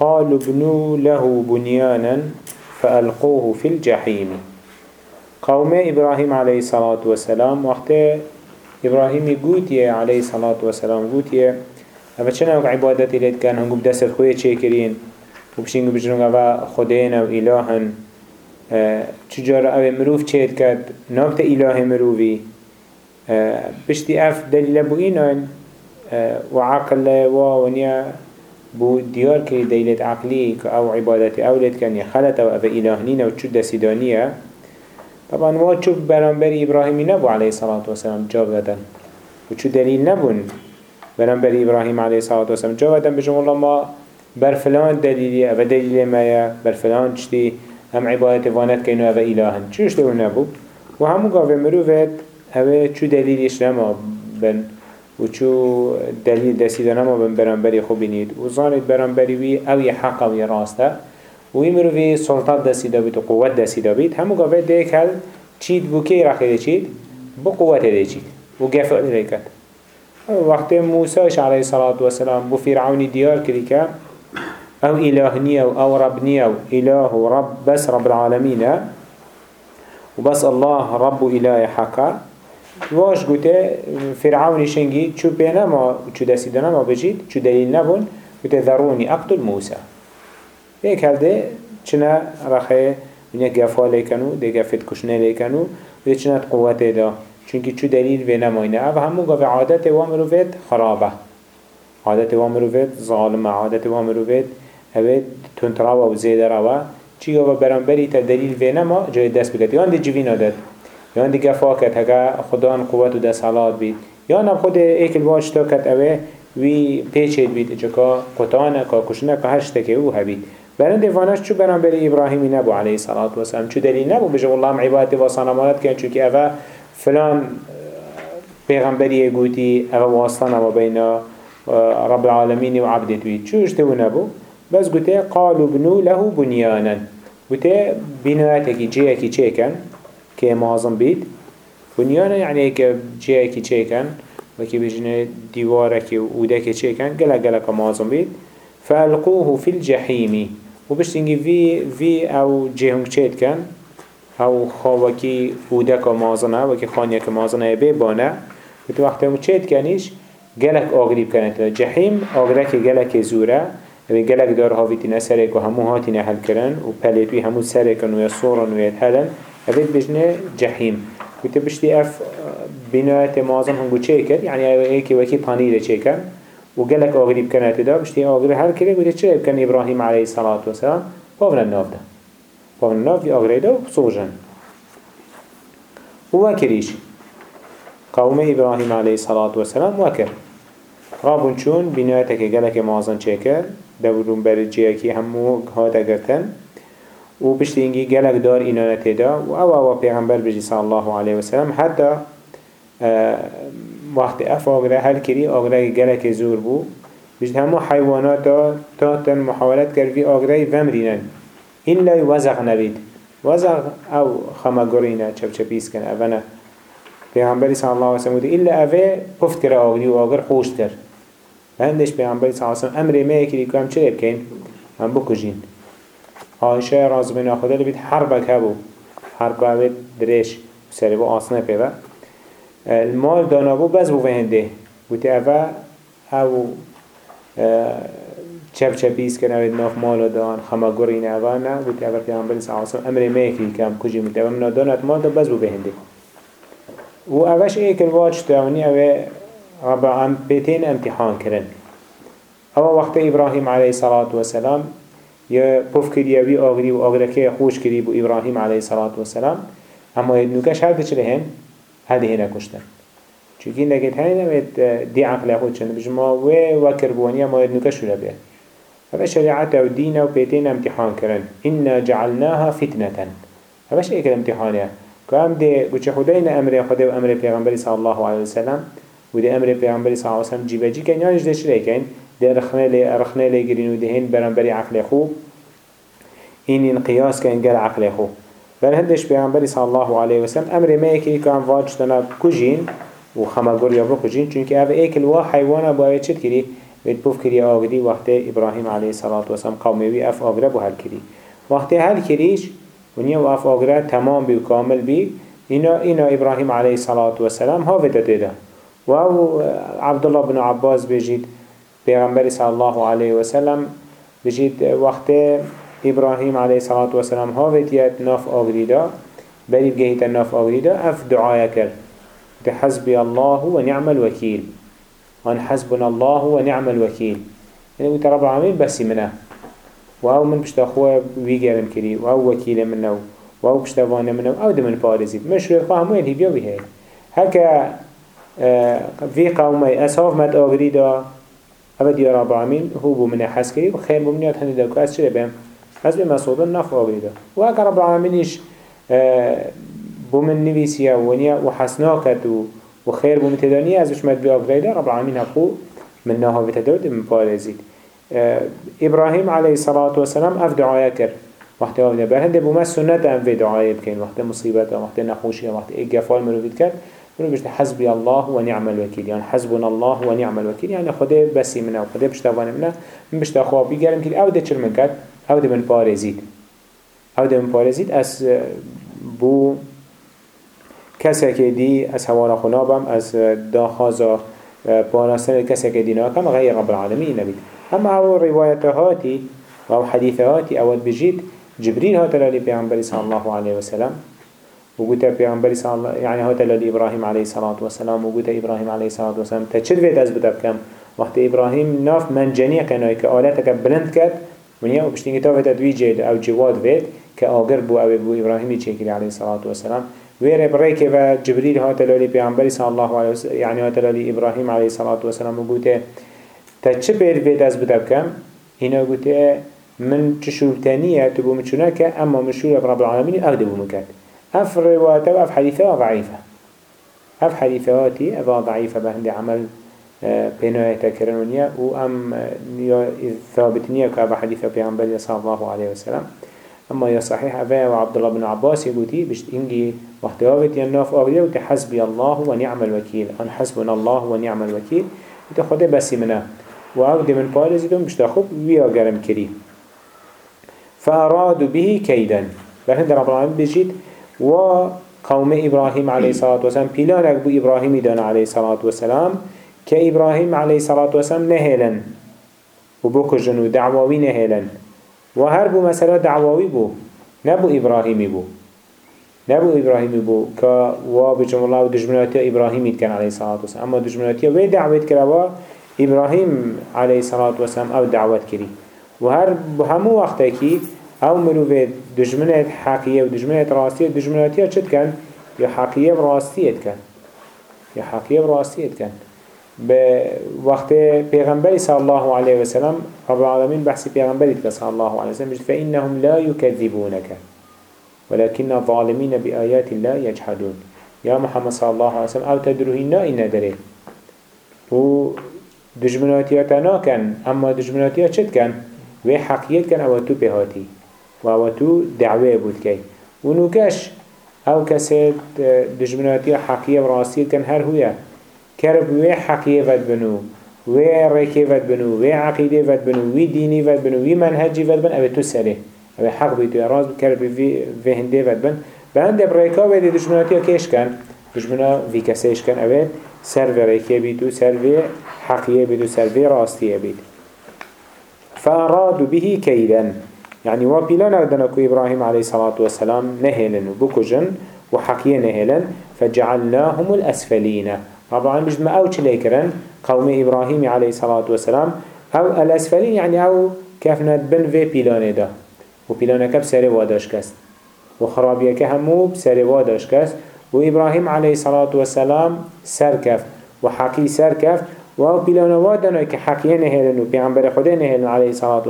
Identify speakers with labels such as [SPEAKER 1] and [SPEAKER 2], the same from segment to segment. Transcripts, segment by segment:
[SPEAKER 1] قالوا ابنوا له بنيانا فألقوه في الجحيم. قوم إبراهيم عليه الصلاة والسلام وقت إبراهيم قوتي عليه الصلاة والسلام قوتي أما چنوك عبادتي ليت كان هنقو بدست خوية چيكرين وبشينگو بجنوك أبا خدين و إلهن چجار أبا مروف چيت كد نابت إله مروفي بشتي أف دليل بو إنان وعقل ونيا بو ديار كي دليل عقلي أو عبادتي أو ليت كان يخلط أو أبا إلهنين و چود دسيدانية طبعا ما تشوف برانبري إبراهيم نبو عليه الصلاة والسلام جاب دادن. وشو دليل نبون برانبري إبراهيم عليه الصلاة والسلام جاب دادن. بجم الله ما بر فلان دليلي أبا دليل مايا بر فلان چتي هم عبادت كينو أبا إلهن چوش دو نبو وهمو قاوه مروفت أبا چو دليلش نما. بن وچو دليل دسيدنا ما بن برانبري خوبينيد وظانت برانبري وي أو يحق أو يراسته وی مروی سلطات دستی دابید و قوت دستی دابید. همو گفت دیک هل چید بو کی رخیده چید بو قوت ده چید و گفت ده کد وقت موسیش علیه الصلاة والسلام بو فرعونی دیار کری که أو اله نیا و أو رب نیا و اله و رب بس رب العالمین. و بس الله رب و اله حقا واش گوته فرعونی شنگی چو بینما چو دستی دنما بجید چو دلیل نبون گوته ذرونی اقتل موسی هيك هلده چنا رخه ونیا گفا لیکنو ده گفت کشنه لیکنو و ده چنات قوته دا چونکی چو دلیل و نماینه. او همو گفت عادت و مروفت خرابه. عادت و مروفت ظالمه. عادت و مروفت اوه تنتراوه و زیده روه. چی گفت؟ برانبری تا دلیل و نما جای دست بکت. یان ده جوین داد. یان ده گفا کت هکا خدان قوت و ده صلات بید. یان هم خود ایکل واش تا کت اوه وی پیچید بید. چکا قطانه که کشنه که هشتکه أو هبید. برن دیوانش چو برن بری ابراهیمی نبو علیه الصلاة والسلام چو دلیل نبو بجو الله هم عبادت و صنمانت کن. چونکه اوه فلان پیغمبری گوتی اوه واسطه نبو بین رب العالمین و عبدت وید چو اشتو نبو؟ بس گوته قالوا بنو له بنيانا گوته بنایتکی جیکی چه کن؟ که معظم بید بنيانا يعني که جیکی چه کن وكي بجنه ديوارك ودك چه کن گلک گلک معظم بید فألقوه في الجحيم. وبشتنجي في في أو جهنگ چيت كان أو خواكي ودك مازنه وكي خانيك مازنه بيبانه وتو وقت هم چيت كانيش گلك آغريب كانت جحيم آغرك گلك زوره. و گلك دار هاويتي نسرك و همو هاتي نحل کرن و پليتوي همو سركن و يصورن و يتحلن أبيت بجنه جحيم وتو بشتي أف بناية مازن هنگو چه كر يعني ايكي وكي پانيره چه كر وقالك آغريب كانت دا بشتي آغري هر كده قلت چه كان إبراهيم عليه الصلاة والسلام بابنا الناف ده بابنا الناف آغري دا بصوجن وواكريش قوم إبراهيم عليه الصلاة والسلام واكر رابون چون بنايتك قالك مازن چه كر دورون برجيكي همو هاتا قرتن و بشتي انجي قالك دار إنانته دا و أو أو پیغمبر بجي صلى الله عليه وسلم. حتى وقت اف آگره هل کری آگره گلک زور بو بجد همو حیوانات تا تن محاولت کرد وی آگره ومرینن این لای وزق نبید وزق أو خمگرینه چپ چپیس کن اوه پیغمبری صلی الله علیه وسلم إلا اوه پفت کرد آگری و آگر خوشت کرد هندش پیغمبری صلی الله علیه وسلم أمر ما یکی که هم چه بکن هم بکجین عایشه راز بین خدا هر بکه بو هر به درش سری بو آسنه پیدا مال دانا بو بز بو وهنده بوتی اوا او چپ چپیز که نوید ناف مال دان خما گرین نه. بوتی اوا پیغمبر صلی الله امری امر میکی کم کجی میت اوا من دانات مال دو بز بو بهنده و اوش ای کل واچ تاونی او ربع ام بیتین امتحان کرن. اما وقت ابراهیم علیه صلات و سلام يا بوف كريا بي آغري و آغركي خوش كري بو إبراهيم عليه الصلاة والسلام اما يدنوكش هل تشرهن هذه هنا كشتن چونكي نجد هاي نمت دي عقل خود شن بجما و وكر بوانيا ما يدنو كشو لبيت هذا شريعة و دين و بيتين امتحان كرن إنا جعلناها فتنة. هذا شيء كده امتحانيا كام دي بوچه خدين أمر خدا و أمر پیغمبر صلى الله عليه وسلم و دي أمر پیغمبر صلى الله عليه وسلم جيبا جي كان يانش ده شري كان ده رخنه لي رخنه لي گرين و دهين برنبري عقل خو إن انقياس كان قال عقل خو بل هندش پیغمبر صلى الله عليه وسلم أمر ما يكي كان واجتنا كجين و خمگور یا برو کجین چون که اوه ایکل وا حیوانا باید چید کری؟ وید بوف کری آگری وقت ابراهیم علیه الصلاة والسلام قومي اف آگره بو هل کری. وقت هل کریش و اف آگره تمام بی و کامل بی. اینا, اینا ابراهیم علیه الصلاة والسلام ها ویده دیده و عبدالله بن عباس بجید پیغمبر صلی الله علیه وسلم بجید وقت ابراهیم علیه الصلاة والسلام ها ویدیت ناف آگری دا بری بگهیت ناف آگری دا اف دعای کرد. حسبي الله ونعم الوكيل وان حسبنا الله ونعم الوكيل يعني وانت رب العالمين بس منه. واو من بشتا خواه ويقرم كري واو وكيل منه واو بشتا وأنا منه أو دمن بارزيد مش خواه همو يلهي بيو بيهي هكا آه في قومي أصحاب مد آغري أبد يا رب العالمين هو بو من حس كري وخير بو من هنده دا كاس چرا بهم بس بمسعودا نف آغري دا وهكا رب العالمين إيش بو من نويسيا ونيا وحسناكت وخير بو متدانية ازوش مد بي آغري دا رب العالمين هقو من ناها بتدود من بارزيد آه إبراهيم عليه الصلاة والسلام أف دعايا كر وقت أولا برهنده بما سنة أم في دعايا بكين وقت مصيبة وقت نخوشية وقت قفال مروفيد كر منو بيشت حسبي الله ونعم الوكيل. يعني حسبنا الله ونعم الوكيل. يعني خده بسي منا وخده بشتوان منا من بشت أخواب بيقرم كل أو ده چل من كد أو ده من بارزيد أو ده من بارزيد أس بو کسی که دی از هوان خنابم از داخازا پانستن کسی که دی ناکم. غیر رب العالمین نبید. اما أو روایت هاتی أو حدیث هاتی اول بجید. جبريل هات لالي پیغمبر صلى الله عليه وسلم پیغمبر صلى الله يعني هات لالي إبراهيم عليه الصلاة والسلام وقلت إبراهيم عليه الصلاة والسلام تشد فيت از بدب كم وقت إبراهيم ناف من جنية كنوي كآلاتك بلند كد ونيا وبشتين كتاب تدوي جيد أو جواد فيت كآقر بو أو بو إبراهيم يتشكري عليه الصلاة والسلام. وير بريك و جبريل هات لالي پیغمبر صلى الله وسلم يعني هات لالي إبراهيم عليه الصلاة والسلام وقلت تشد فيت از بدب كم هنا قلت من تشولتانية تبو متشونك أما مشهور رب العالمين أغدبو مكات أف روايته وأف حديثة ضعيفة. أف حديثاتي أف ضعيفة بهندي عمل بيناية تكرنونية وأم ثابتنية كأف حديثة بيعنبال صلى الله عليه وسلم. أما يا صحيح أفا وعبد الله بن عباس يقولي بشت إنجي واحتوابت يناف أغلية وتحسبي الله ونعم الوكيل. أن حسبنا الله ونعم الوكيل. وتخده بس منه. وأغدي من بارزيتهم بشت أخب ويا قرم كريم فأرادوا به كيدا. بهند رب العالمين بجيت وقوم إبراهيم عليه الصلاة والسلام بلانك بو إبراهيم دان عليه الصلاة والسلام كإبراهيم عليه الصلاة والسلام نهلا وبوكو جنو دعواوي نهلا وهربو مسألة دعواوي بو نبو إبراهيم بو نبو إبراهيم بو. كا وابجم الله ودجمناتي إبراهيم كان عليه الصلاة والسلام. أما دجمناتي وين دعوت كروا إبراهيم عليه الصلاة والسلام أو دعوت كري وهر بهمو وقتكي أو مروفه دجمنت حقیه و دجمنت راستیه دجمناتیه چد کن؟ یا حقیه و راستیت کن. یا حقیه و راستیت کن. به وقت پیغمبری صلی الله علیه وسلم رب العالمین بحثی پیغمبری که صلی الله علیه وسلم فإنهم لا يكذبونك ولكن الظالمين بآيات الله يجحدون. يا محمد صلى الله عليه وسلم أو تدروهن إن دره و دجمناتياتنا كان اما دجمناتيات چد كان و حقیت كان أو تو بهاتی. و أو تو دعوه بود که. و نوکش أو کسی دجمناتی حقیه و راستیت کن هر هویا کرب و حقیه ود بنو. و ریکه ود بنو. و عقیده ود بنو. و دینی ود بنو. و منهجی ود بن. أو تو سره. أو حق بیتو راز کرب و هنده ود بن. بند بریکا و دجمناتی کش کن. دجمنا وی کسیش کن. أو سر و ریکه بیتو سر و حقیه بیتو سر و راستیه بیتو فأرادوا به كيدا يعني وابيلا نردنكو إبراهيم عليه الصلاة والسلام نهلن وبكجن وحقيا نهلن فجعلناهم الأسفلين. طبعا مجد ما أو چليكرن قوم إبراهيم عليه الصلاة والسلام أو الأسفلين يعني أو كيف بن في بيلانه ده وبيلانه بسري واداش كست وخرابيه كهمو بسري واداش كست وإبراهيم عليه الصلاة والسلام سركف وحقي سركف و پیلانوا دنای که حقیه نهیلن و پیغمبر خدا نهیلن علیه صلاة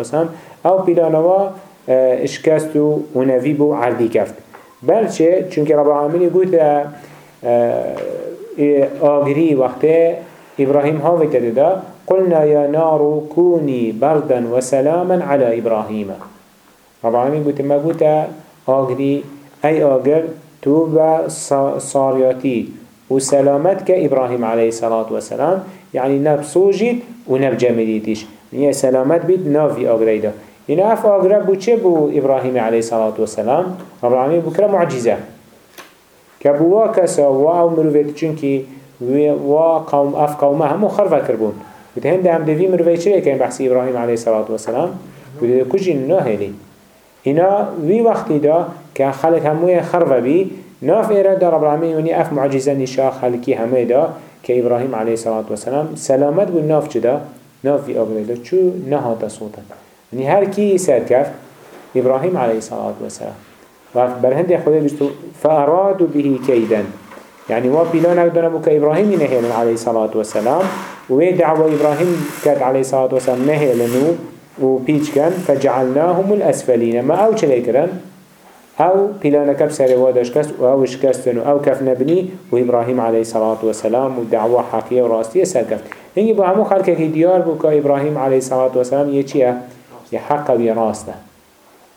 [SPEAKER 1] و سلام أو پیلانوا اشکست و نوی بو عردی کفت بلچه چونکه رب العالمین گوت آگری وقت إبراهيم هاوي تددا قلنا يا نار كوني بردا وسلاما على إبراهيم رب العالمين قلت ما قلت آقري أي آقر تو صارياتي وسلامتك إبراهيم عليه الصلاة والسلام يعني نب صوجيت ونب جميليتش يعني سلامت بيت نافي أغريدا إن أف أغرى بو چه بو إبراهيم عليه الصلاة والسلام رب العالمين بكرة معجزة. كبوا كسا واو مروفيت چونكي وا قوم أف قومه همو خرفة كربون وتهند ده هم دوی مروفيت چه كان بحث إبراهيم عليه الصلاة والسلام وده كجي ناهلي إنا وي وقتی دا که خلق هموی خرفه بی ناف ایره دا رب العالمين وني اف معجزه نشا خلقی همه دا که إبراهيم عليه الصلاة والسلام سلامت بو ناف چدا ناف في أغلى چو؟ نهات صوتا يعني هر كي سركف إبراهيم عليه الصلاة والسلام. برهند خدا فأرادوا به كيدا يعني وا بيلانا دانا بك إبراهيم نهيلن عليه الصلاة والسلام. وي دعوة إبراهيم كات عليه الصلاة والسلام نهيلنو وبيج كان فجعلناهم الأسفلين ما أو چليكرن أو بلانا كب سر وادش كست أو شكستن أو كف نبني وإبراهيم عليه الصلاة والسلام ودعوة حقية وراستية سر كفت هنگي بو همو خلقه كي ديار بو كا إبراهيم عليه الصلاة والسلام يچيه يحق براسته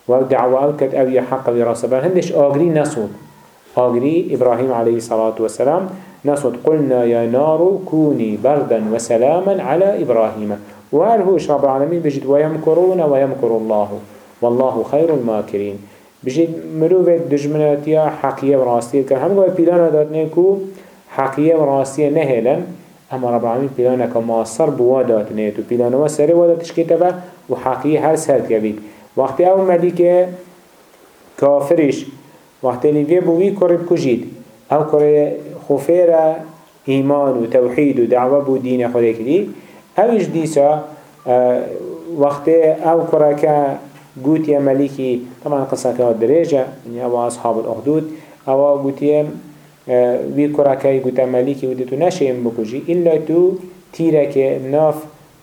[SPEAKER 1] ودعوة أو كت أو يحق براسته بل هندش آغري نصود آغري إبراهيم عليه الصلاة والسلام نصود قلنا يا نار كوني بردا وسلاما على إبراهيم. وهل هو رب العالمين بجد ويمكرون ويمكر الله. والله خير الماكرين. بجید مروف دجمناتیا حقیه و راستیه کن همه گوه پیلانا دادنه کو حقیه و راستیه نهلن. اما رب العالمین پیلانا که ماصر بوا دادنه تو پیلانا و و و حقیه هر سر کبید وقتی أو مدی که کافرش وقتی لیوی بوی کرب کجید أو کرب خفیر ایمان و توحید و دعوه بو دین خود کلی اوش دیسا وقتی أو کرب که قوت يا ملكي طبعا قصة كهات دريجة يعني أو أصحاب الأخدود أو قوت يا وی کراکی گوتا ملیکی ودی تو نشیم بکجی الا تو تیرک ناف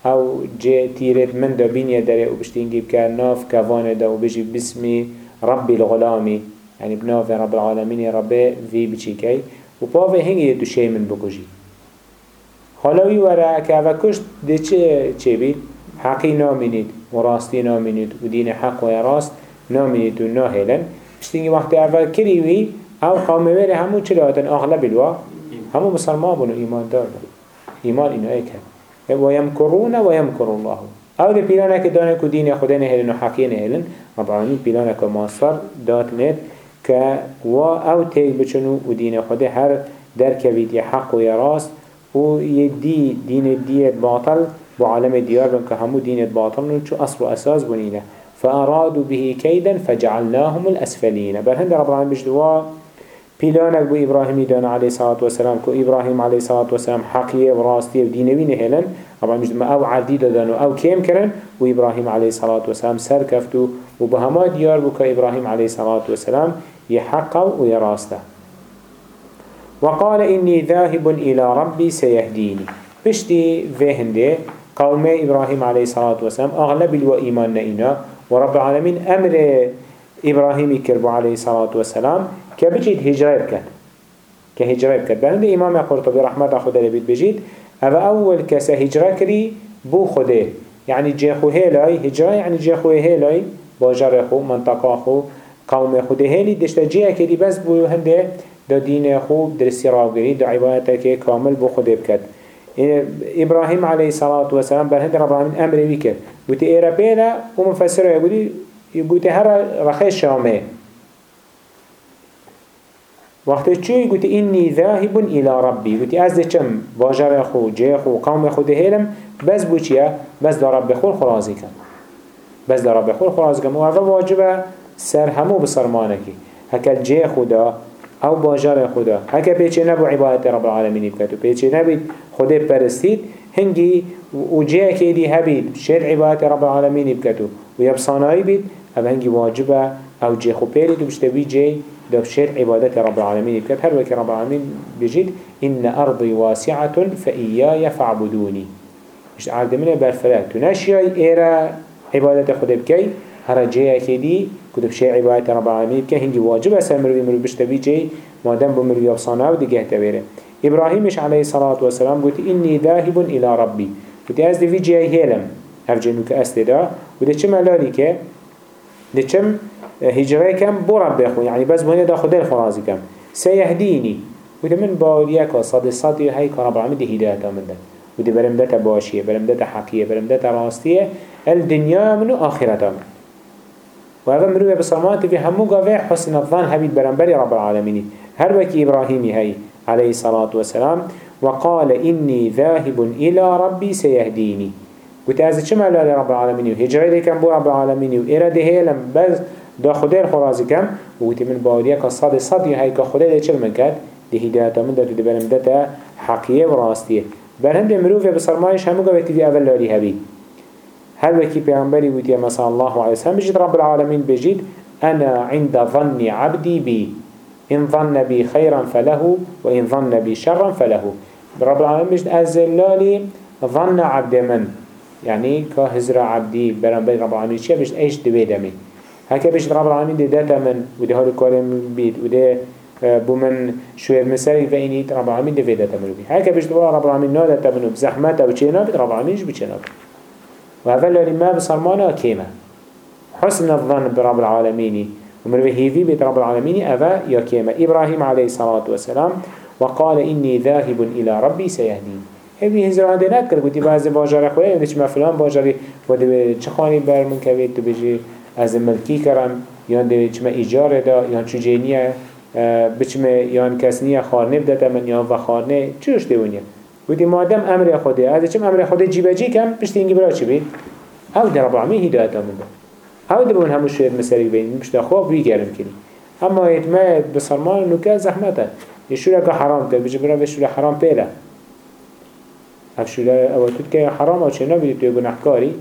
[SPEAKER 1] أو جه تیرت من دا بینیه داره و بشتینگی بکر ناف كوانه دا و بجي بسمي ربي الغلامي يعني بناف رب العالمين ربي في بچيكي و پاوه هنگی تو شی من بکجی حالا وره که اوه کشت ده چه چه بید؟ حقی نامینید و راستی نامینید و دین حق و راست نامینید و ناهلن بشتینگی وقتی اول کریوی أو قوم ویره همو چلی آتن اغلب الوا همو مسلمان بونو ایمان دار بون ایمان اینو ای کرد و یمکرون و یمکر الله. أو ده پیلانه که دانه که دین خدا نهلن و حقی نهلن رب العالمین پیلانه که ماصر دات نید که و أو تیگ بچنو و دین خدا هر درکوید حق و راست و یه دی دین دیت باطل بو عالم ديار بن كهمو دين باطل شو أصل وأساس بنينه فأرادوا به كيدا فجعلناهم الأسفلين بل هند رب العالمين بجدوا بيلانك بو إبراهيم دان عليه الصلاة والسلام كو إبراهيم عليه الصلاة والسلام حقية وراستية ودينوين هلن. طبعا مش أو عديد دانو أو كيم كرن وإبراهيم عليه الصلاة والسلام سر كفتو وبهما ديار بو كإبراهيم عليه الصلاة والسلام يحقوا ويراسته وقال إني ذاهب إلى ربي سيهديني بشتي فهنده قوم إبراهيم عليه الصلاة والسلام أغلب ألو إيمان نئنا ورب العالمين أمر إبراهيم كربو عليه الصلاة والسلام كبجيد هجرة بكت كهجرة بكت بلند إمام قرطبي رحمة خدا لبيت بجيد أبا أول كسا هجرة كري بو خده يعني جيخو هيلاي هجرة يعني جيخو هيلاي باجر خو منطقة خو قوم خده هيلي دشتا جيه كري بس بو هنده. دا دين خو درسي راوگري دا عبادتك كامل بو خده بكت إبراهيم عليه الصلاة والسلام برهند رب العالمين أمر بك قلت إيرا بينا ومفسره يقولي قلت هر رخيش شامه. وقت چوی قلت إني ذاهب إلى ربي قلت أز چم باجر خو جي خو قوم خو دهيلم بس بو چيا بس دا رب خو الخرازي كم بس دا رب خو الخرازي كم وهذا واجبه سر همو بصرمانكي هكا جي خو دا أو باجر خدا. هكا بيچه نبو عبادت رب العالمين بكتو بيچه نبي خدا پرستید هنگی و جه که دی هبید شد عبادت رب العالمین بکتو و یبصانایی بید أو هنگی واجبه أو جه خو پیرید و بشتوی جه دو شد عبادت رب العالمین بکت هر وكي رب العالمين بجید إن أرضي واسعة فإياي فاعبدوني. مش عرض منه؟ برفلات تناشي إيرا عبادت خدا بكي. هر جه که دی كتب شيء عبادت رب العالمين بكي. هنگي واجبه سر مروي مروي بشتوي جه مادم بمروي يبصانه و دیگه تبيره إبراهيمش عليه الصلاة والسلام قلت إني ذاهب إلى ربي قلت أزدي في جاي هيلم أفجنوك أسدي دا وده چم ألاليك ده چم هجره كم بو رب أخو يعني بس بني دا خده الخرازي كم سيهديني. قلت من باوليك وصاد الصادي هاي كرب دي هداية من ده ودي برمدتا باشيه برمدتا حقيه برمدتا راستيه الدنيا منو آخرتا من وهذا مروي بصمات في همو قوي حسن الظن هبيد برنبري رب العالمين هر وكي إبراهيمي هاي عليه الصلاة والسلام وقال إني ذاهب إلى ربي سيهديني قلت هذا چما لا رب العالمين وهجري دي كم بو رب العالمين وإرادي هي لم بس دا خده الخرازي كم وقلت من باودية كصد صد هاي كخده دي چل من كد دي هداية من دا تدبر من دا حقية وراستية برهم دي مروفة بصرمايش همو قوي تدي أول لالي هبي هل وكي پیغمبری بودی مثلا الله عليه وسلم بجید رب العالمين بجید أنا عند ظن عبدي بي إن ظن بي خيرا فله وإن ظن بي شرا فله. رب العالمين بجد أزلالي ظن عبد من. يعني كهزر عبدي برام بين رب العالمين شيء بجد إيش دبي دمي هكا بجد رب العالمين دي داتا من ودي هالي كارم بيت ودي بومن شوير مساري فإني رب العالمين دي داتا منو بي هكا بجد رب العالمين نادتا منو بزحمتا وچينا بيت رب العالمين جب چينا بيت وهذا ما بصرمانا كيما حسن الظن برب العالمين ومروه هيفي بيت رب العالمين أفا يا كيما إبراهيم عليه الصلاة والسلام. وقال إني ذاهب إلى ربي سيهدين ابن هزار ده نکرد. گویی بعضی باجاره خویه یا یعنی ما مفلان باجاری و دی چه خانی برمون کوید تو بجی از ملکی کردم یعنی یعنی یا دی چه ایجاره دا؟ یا چه جنیه بچم یان کس نیه خارنه بدت من یا و خارنه چوش دیونیه ما مادم امر خوده از چه امر خوده جیبجی کم؟ پشت اینگی برای چی بید او در ربعمی هدایت آمون ده او دبون همون شوید مسئله بینیم پشت خواب بی گرم کنی. اما اتماع بسرمان نوکه زحمته یه شوره که حرام ده بجه برای شوره حرام پیله افشولا أو تود حرام أو چه نبيد تو گناهكاري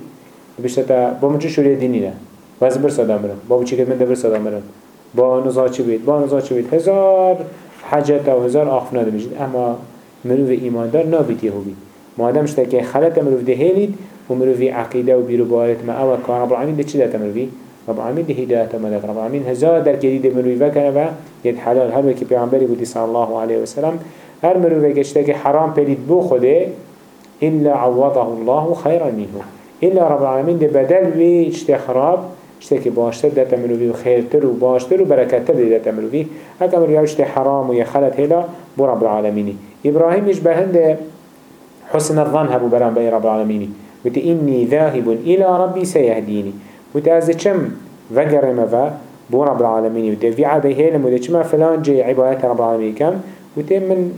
[SPEAKER 1] بيشتا با مجو ديني نه؟ وز برسا دامرن با بچی من ده برسا دامرن با نزا چی بید با نزا چی بید هزار حاجت و هزار آخفنا بيجید اما مروف ایماندار نابید یهوی مادم شتا که خلط مروف ده هلید و مروف عقیده و بیرو بارت ما. اول کان رب العالمین ده چی ده تمروفی؟ رب العالمین ده هدایت مدد. رب العالمین هزار در مروفی وکنه و ید حلال. هر وکی پیغمبری صلی الله علیه وسلم هر مروفی که شتا که حرام پلید بو خوده إلا عوضه الله خيرا منه. إلا رب العالمين ده بدل بي اشتي خراب اشتكي باشتر ده تمروفي وخيرتر وباشتر وبركتر ده تمروفي هكا مروفي اشتي حرام ويخلت هلا بو رب العالمين إبراهيم إيش بهند حسن الظن هبو برام بي رب العالمين وتي إني ذاهب إلى ربي سيهديني وتي أزي چم وقر مفا بو رب العالمين وتي في عبي هيلم وتي چما فلان جي عبايات رب العالمين كم وتي من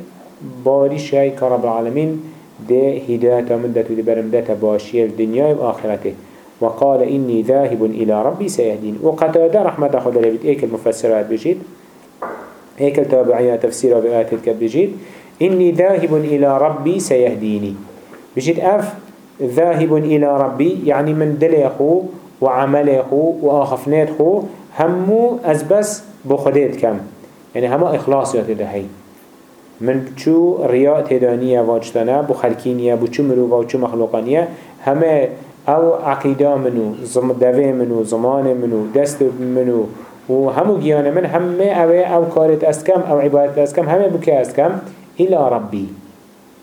[SPEAKER 1] باري شاي كرب العالمين ده هداية من دت ودي برم دت باشية الدنيا وآخرته. وقال إني ذاهب إلى ربي سيهدين. وقتادة رحمة خدا لبيت إيك المفسرات بجيد. إيك التابعية تفسير بآيات الكبجيد إني ذاهب إلى ربي سيهديني. بجد أف ذاهب إلى ربي يعني من دليخو وعمليخو وآخفنيتخو همو أزبس بخديت كم يعني همو إخلاص يتدهي من بچو رياء تدانية واجتنا بخلقينية بچو مروفا وچو مخلوقانية همه أو عقيدة منو دوه منو زمان منو دست منو و همو گیانه من همه أو أو کارت اسكم أو عبادت اسكم همه بكي اسكم إلى ربي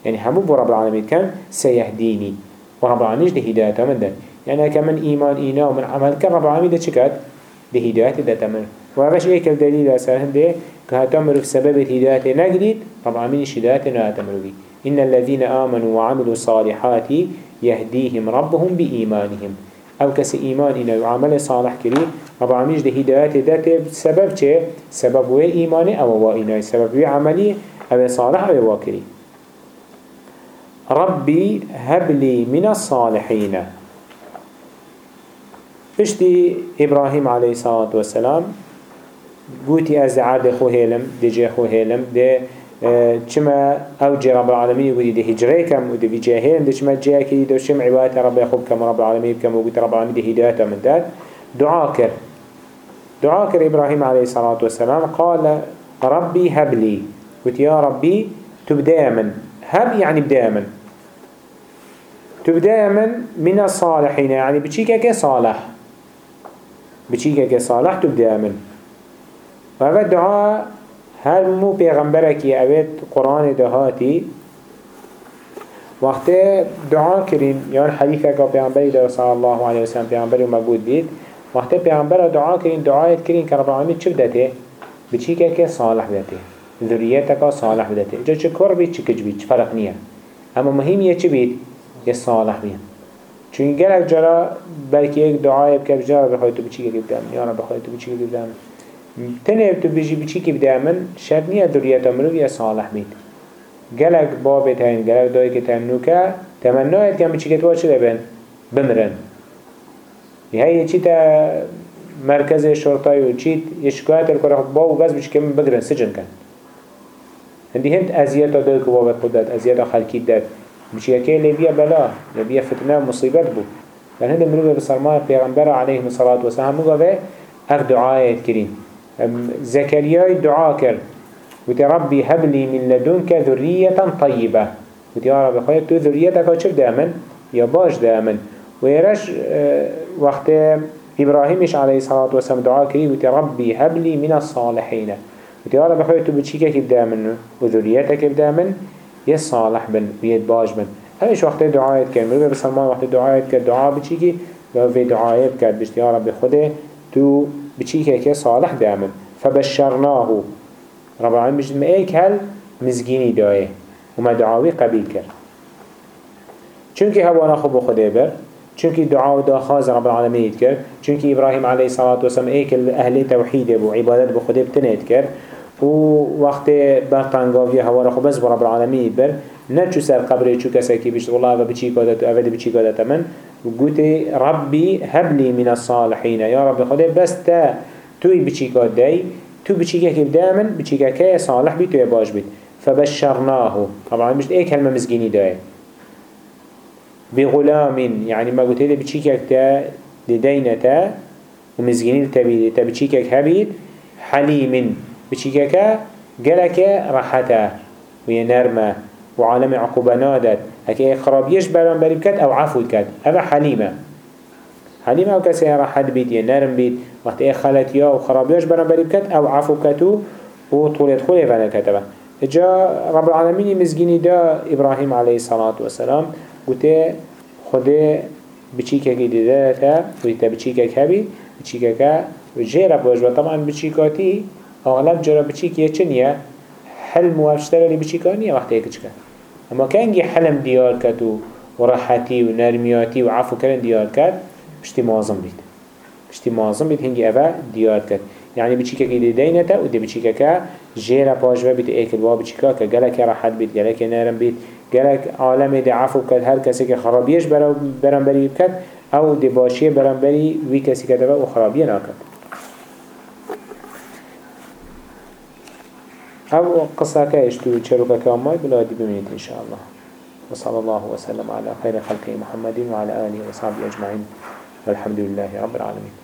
[SPEAKER 1] يعني همو بو رب العالمين كان سيهديني ورب العالمين ده هداية من ده يعني كمن إيمان إينا ومن عمل كان رب العالمين ده شكات ده هداية ده تمن وهذا ايك الدليل أساسا ده كهتمر في سبب الهداية نجديد رب العالمين هداية ناتمر به. إن الذين آمنوا وعملوا الصالحات يهديهم ربهم بإيمانهم. أو كس إيمان إنه يعمل صالح كريم رب العالمين ده هداية ده سبب چه؟ سبب وي إيمانه أو وإنه سبب وي عملي أو صالح أو واكري ربي هب لي من الصالحين. بشتي إبراهيم عليه الصلاة والسلام قوتي أز عرض خو هيلم دي خو هيلم دي چما أو جي رب العالمين ودي دي هجري كم ودي في جاهين دي چما جاء كي دي شم عبادة رب يخوب كم رب العالمين كم وقت رب العالمين دي هداية من داد دعا كر دعا كر إبراهيم عليه الصلاة والسلام قال ربي هب لي قلت يا ربي تبدأ من. هب يعني بدأ من. تبدأ من من الصالحين يعني بتشيكك صالح. بتشيكك صالح تبدأ من. وهذا الدعاء هر مو پیغمبرك اوید قرآن دهاتي وقت دعا کرین یان حدیثه که پیغمبری ده صلی الله علیه وسلم پیغمبری موجود بید وقت پیغمبر دعا کرین دعایت کرین که رب العالمین چه بدته بچی که صالح بدته ذريتك صالح بدته جا چه کار بید چه کج بید؟ چه فرق نیه. اما مهم یه چی بید؟ یه صالح بید. چون گلک جرا بلکه یک دعای بکر جرا بخوای تو بچی که بدم یا رب بخوای تو بچی که بدم تنه تو بجی بچی که بدم من شرط نیه دریت امرو یه صالح بید گلک بابت هین گلک دایی که تمنو که تمنایت که بچی که تو چه بین بمرن. یه چی تا مرکز شرطای و چیت یه شکایت الکره با و بس بچی که من بگرن سجن کن. هندی هند ازیت داد که بابت خود داد ازیت خلکی داد. بچی که لبیا بلا لبیا فتنه مصیبت بود. لأن هند مروه بسرمای پیغمبر علیه الصلاة والسلام مگوه اف دعایت کرین زكريا دعا كر وتي ربي من لدنك ذرية طيبة. وتي يا رب خير تو ذريتك شف دامن يا باش دامن ويرش آه، وقت إبراهيمش عليه الصلاة والسلام دعا كري وتي ربي هب لي من الصالحين. وتي يا رب خير تو بتشيكك بدامن وذريتك بدامن يصالح بن ويد باش بن. همش وقت دعايت كان. مرغب بسلمان وقت دعايت كان. دعاء بتشيكي؟ لو في كان. بشت يا رب خده تو بتشيكك صالح دامن فبشرناه. رب العالمين بجد ما ايك هل مزگینی دایه. و ما دعاوی قبیل کرد. چونکه هوانا خوب خدا بر چونکه دعا و داخاز رب العالمين کرد چونکه ابراهیم علیه الصلاة والسلام ایک أهل توحید بو عبادت بو خدا بتنید کرد. و وقت برطنگاوی هوانا خوب بس رب العالمين بر نه چو سر قبره چو کسی که بیشت والله اوه بچی کادت و اوه بچی کادت من؟ قلت ربي هب لي من الصالحين يا رب خدا بس تا توي بچی کاد دی؟ تو بچیکه که بده من؟ بچیکه که صالح بی توی باش بید فبشرناه. طبعا مش إيه كلمة مزجيني داي بغلام يعني ما قلت لي بچيكك تا؟ لدينتا ومزجيني تبيد تبچيكك هبيد حليم بچيكك جلك راحتا وهي وعالم عقوبة نادت هكي خرابيش بران بريبكت أو عفو كت هذا حليمة. حليمة وكسي راحت بيت ينرم بيت. وقت إيه خلت يا وخرابيش بران بريبكت أو عفو كتو وطولت خلي فانا كتبه جا رب العالمين مزجيني دا إبراهيم عليه الصلاة والسلام. قلت خده بچيكك ديداتا ويتا بچيكك هبي. بچيكك جيرا بوجبه طبعا بچيكاتي أغلب جرا بچيكيه چنية حلم وافشتر اللي بچيكانية وقت هيك چكا اما كانجي حلم ديار كتو وراحتي ونرمياتي وعفو كرن ديار كت بشتي معظم بيت بشتي معظم بيت هنجي أفا ديار كت يعني بچيكك دي دينتا ودي بچيكك جيرا باجوا بيت ايك الوا بچيكك جلك راحت بيت جلك نرم بيت جلك عالم دي عفو كت هر كسي که خرابيش برام بري كت أو دي باشيه برام بري وي كسي كتبه وخرابيه ناكت أو قصة كايشتو چروكا كاماي بلا دي بميت إن شاء الله. وصلى الله وسلم على خير خلقه محمد وعلى آله وصحبه أجمعين. والحمد لله رب العالمين.